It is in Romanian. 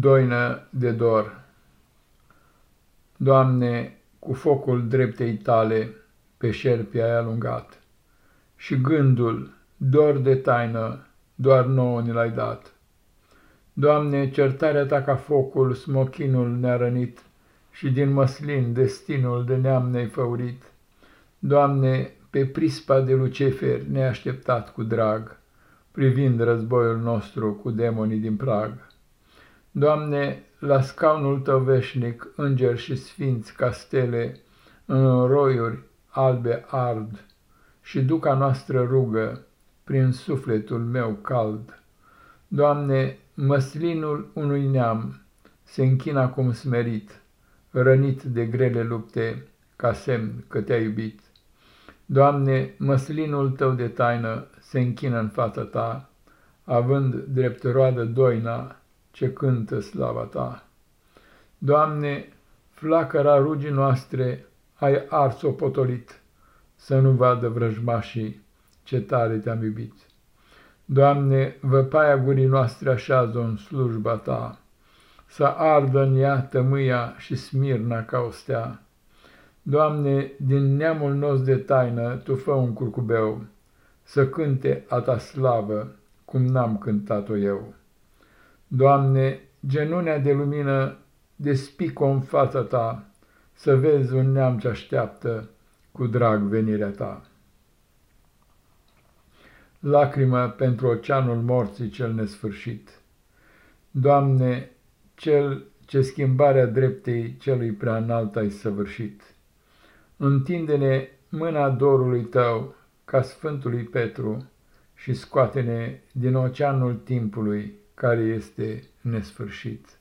Doină de dor Doamne, cu focul dreptei tale pe șerpi ai alungat, Și gândul, dor de taină, doar nouă ni l-ai dat. Doamne, certarea ta ca focul smochinul ne-a rănit, Și din măslin destinul de neam ne-ai făurit. Doamne, pe prispa de lucefer ne-ai așteptat cu drag, Privind războiul nostru cu demonii din prag. Doamne, la scaunul Tău veșnic, îngeri și sfinți ca stele, în roiuri albe ard, și duca noastră rugă prin sufletul meu cald. Doamne, măslinul unui neam se închină acum smerit, rănit de grele lupte, ca semn că te-a iubit. Doamne, măslinul Tău de taină se închină în fața Ta, având drept roadă doina, ce cântă slava ta. Doamne, flacăra rugii noastre ai ars-o potolit, să nu vadă vrăjmașii ce tare te-am iubit. Doamne, văpaia gurii noastre așează în slujba ta, să ardă în ea tămâia și smirna ca o stea. Doamne, din neamul nostru de taină, Tu fă un curcubeu, să cânte a Ta slavă, cum n-am cântat-o eu. Doamne, genunea de lumină, despic-o în fața Ta, să vezi un neam ce așteaptă cu drag venirea Ta. Lacrimă pentru oceanul morții cel nesfârșit. Doamne, cel ce schimbarea dreptei celui prea înalt ai săvârșit. Întinde-ne mâna dorului Tău ca Sfântului Petru și scoate-ne din oceanul timpului care este nesfârșit.